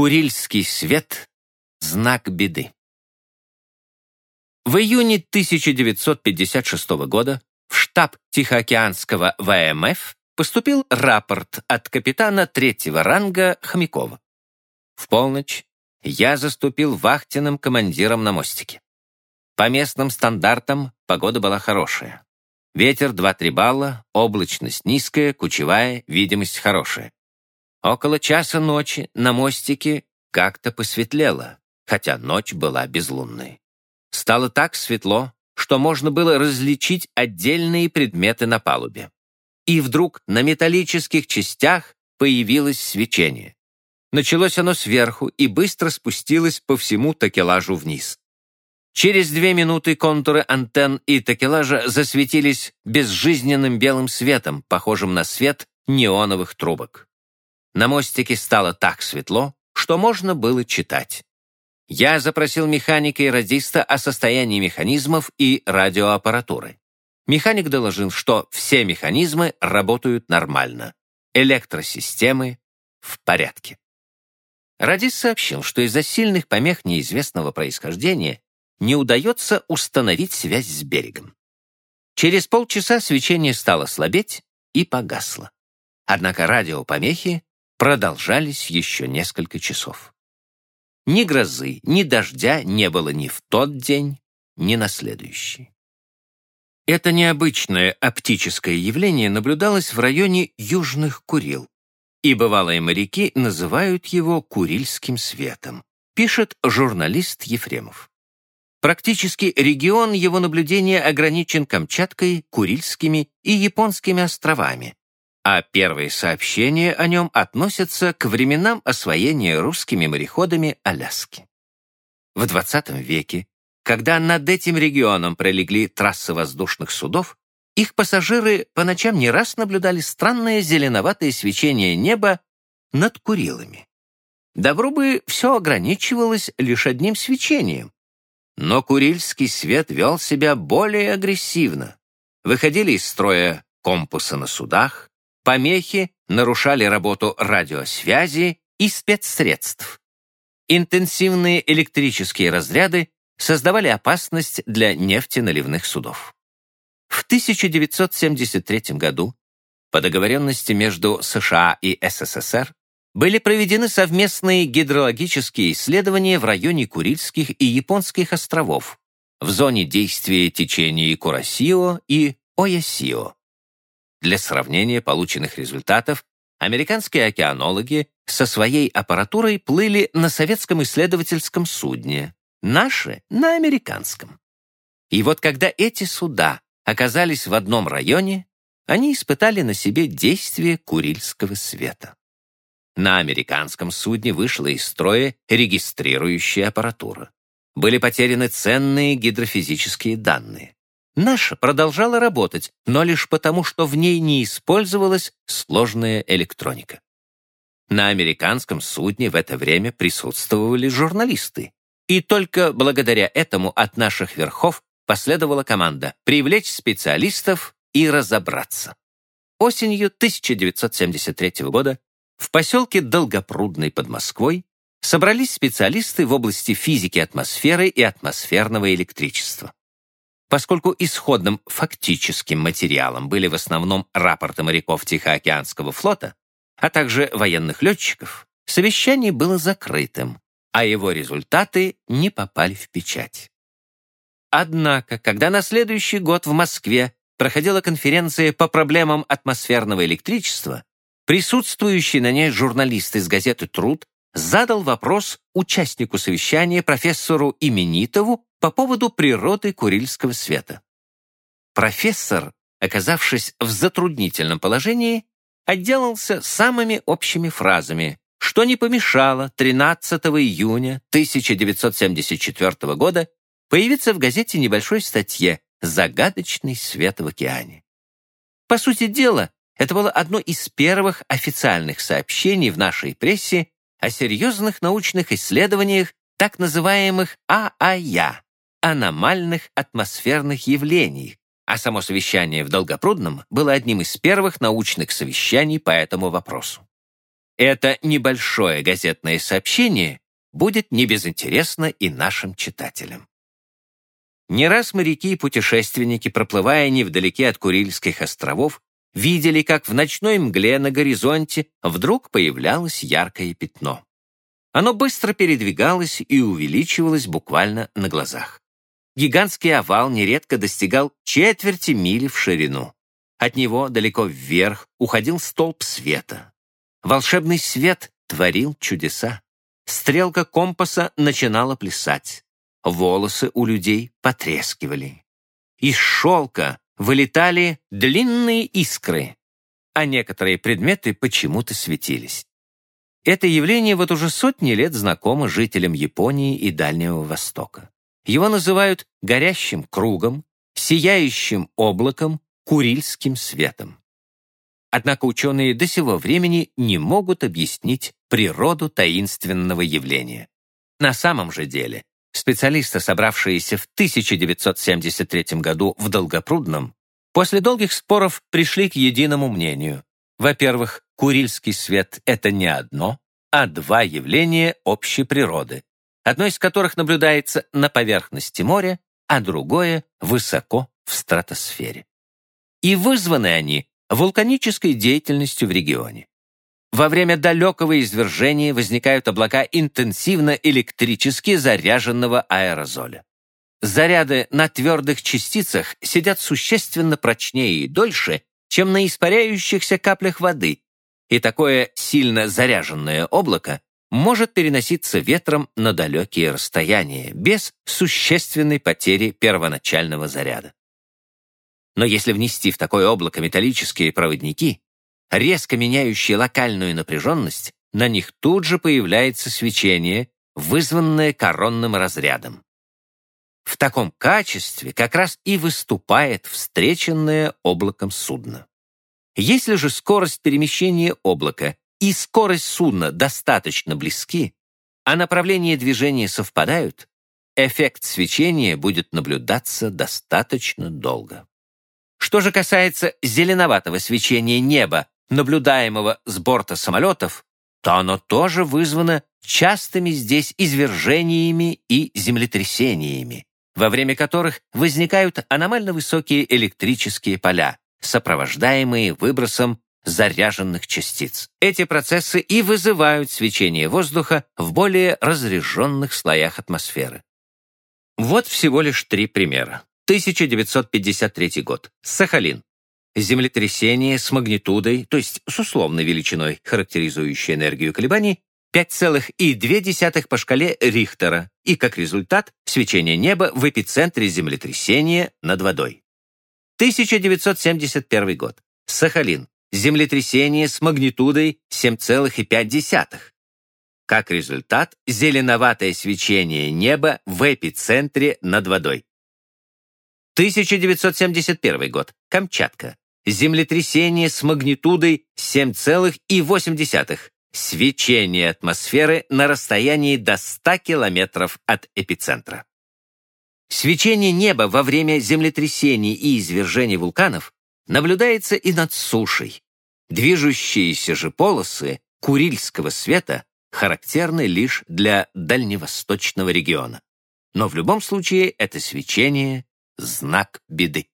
Курильский свет — знак беды. В июне 1956 года в штаб Тихоокеанского ВМФ поступил рапорт от капитана третьего ранга Хомякова. В полночь я заступил вахтенным командиром на мостике. По местным стандартам погода была хорошая. Ветер 2-3 балла, облачность низкая, кучевая, видимость хорошая. Около часа ночи на мостике как-то посветлело, хотя ночь была безлунной. Стало так светло, что можно было различить отдельные предметы на палубе. И вдруг на металлических частях появилось свечение. Началось оно сверху и быстро спустилось по всему такелажу вниз. Через две минуты контуры антенн и такелажа засветились безжизненным белым светом, похожим на свет неоновых трубок. На мостике стало так светло, что можно было читать. Я запросил механика и радиста о состоянии механизмов и радиоаппаратуры. Механик доложил, что все механизмы работают нормально. Электросистемы в порядке. Радист сообщил, что из-за сильных помех неизвестного происхождения не удается установить связь с берегом. Через полчаса свечение стало слабеть и погасло. Однако радиопомехи продолжались еще несколько часов. Ни грозы, ни дождя не было ни в тот день, ни на следующий. Это необычное оптическое явление наблюдалось в районе Южных Курил, и бывалые моряки называют его Курильским светом, пишет журналист Ефремов. Практически регион его наблюдения ограничен Камчаткой, Курильскими и Японскими островами, а первые сообщения о нем относятся к временам освоения русскими мореходами Аляски. В XX веке, когда над этим регионом пролегли трассы воздушных судов, их пассажиры по ночам не раз наблюдали странное зеленоватое свечение неба над Курилами. Добро бы все ограничивалось лишь одним свечением. Но Курильский свет вел себя более агрессивно. Выходили из строя компасы на судах, Помехи нарушали работу радиосвязи и спецсредств. Интенсивные электрические разряды создавали опасность для нефтеналивных судов. В 1973 году по договоренности между США и СССР были проведены совместные гидрологические исследования в районе Курильских и Японских островов, в зоне действия течений Курасио и Оясио. Для сравнения полученных результатов американские океанологи со своей аппаратурой плыли на советском исследовательском судне, наши — на американском. И вот когда эти суда оказались в одном районе, они испытали на себе действие Курильского света. На американском судне вышла из строя регистрирующая аппаратура. Были потеряны ценные гидрофизические данные. Наша продолжала работать, но лишь потому, что в ней не использовалась сложная электроника. На американском судне в это время присутствовали журналисты. И только благодаря этому от наших верхов последовала команда привлечь специалистов и разобраться. Осенью 1973 года в поселке Долгопрудный под Москвой собрались специалисты в области физики атмосферы и атмосферного электричества. Поскольку исходным фактическим материалом были в основном рапорты моряков Тихоокеанского флота, а также военных летчиков, совещание было закрытым, а его результаты не попали в печать. Однако, когда на следующий год в Москве проходила конференция по проблемам атмосферного электричества, присутствующий на ней журналист из газеты «Труд» задал вопрос участнику совещания профессору Именитову по поводу природы Курильского света. Профессор, оказавшись в затруднительном положении, отделался самыми общими фразами, что не помешало 13 июня 1974 года появиться в газете небольшой статье «Загадочный свет в океане». По сути дела, это было одно из первых официальных сообщений в нашей прессе о серьезных научных исследованиях так называемых ААЯ аномальных атмосферных явлений, а само совещание в Долгопрудном было одним из первых научных совещаний по этому вопросу. Это небольшое газетное сообщение будет небезынтересно и нашим читателям. Не раз моряки и путешественники, проплывая невдалеке от Курильских островов, видели, как в ночной мгле на горизонте вдруг появлялось яркое пятно. Оно быстро передвигалось и увеличивалось буквально на глазах. Гигантский овал нередко достигал четверти мили в ширину. От него далеко вверх уходил столб света. Волшебный свет творил чудеса. Стрелка компаса начинала плясать. Волосы у людей потрескивали. Из шелка вылетали длинные искры, а некоторые предметы почему-то светились. Это явление вот уже сотни лет знакомо жителям Японии и Дальнего Востока. Его называют горящим кругом, сияющим облаком, курильским светом. Однако ученые до сего времени не могут объяснить природу таинственного явления. На самом же деле, специалисты, собравшиеся в 1973 году в Долгопрудном, после долгих споров пришли к единому мнению. Во-первых, Курильский свет — это не одно, а два явления общей природы, одно из которых наблюдается на поверхности моря, а другое — высоко в стратосфере. И вызваны они вулканической деятельностью в регионе. Во время далекого извержения возникают облака интенсивно электрически заряженного аэрозоля. Заряды на твердых частицах сидят существенно прочнее и дольше, чем на испаряющихся каплях воды, и такое сильно заряженное облако может переноситься ветром на далекие расстояния без существенной потери первоначального заряда. Но если внести в такое облако металлические проводники, резко меняющие локальную напряженность, на них тут же появляется свечение, вызванное коронным разрядом. В таком качестве как раз и выступает встреченное облаком судно. Если же скорость перемещения облака и скорость судна достаточно близки, а направления движения совпадают, эффект свечения будет наблюдаться достаточно долго. Что же касается зеленоватого свечения неба, наблюдаемого с борта самолетов, то оно тоже вызвано частыми здесь извержениями и землетрясениями, во время которых возникают аномально высокие электрические поля, сопровождаемые выбросом заряженных частиц. Эти процессы и вызывают свечение воздуха в более разряженных слоях атмосферы. Вот всего лишь три примера. 1953 год. Сахалин. Землетрясение с магнитудой, то есть с условной величиной, характеризующей энергию колебаний, 5,2 по шкале Рихтера и, как результат, свечение неба в эпицентре землетрясения над водой. 1971 год. Сахалин. Землетрясение с магнитудой 7,5. Как результат, зеленоватое свечение неба в эпицентре над водой. 1971 год. Камчатка. Землетрясение с магнитудой 7,8. Свечение атмосферы на расстоянии до 100 километров от эпицентра. Свечение неба во время землетрясений и извержений вулканов наблюдается и над сушей. Движущиеся же полосы Курильского света характерны лишь для дальневосточного региона. Но в любом случае это свечение — знак беды.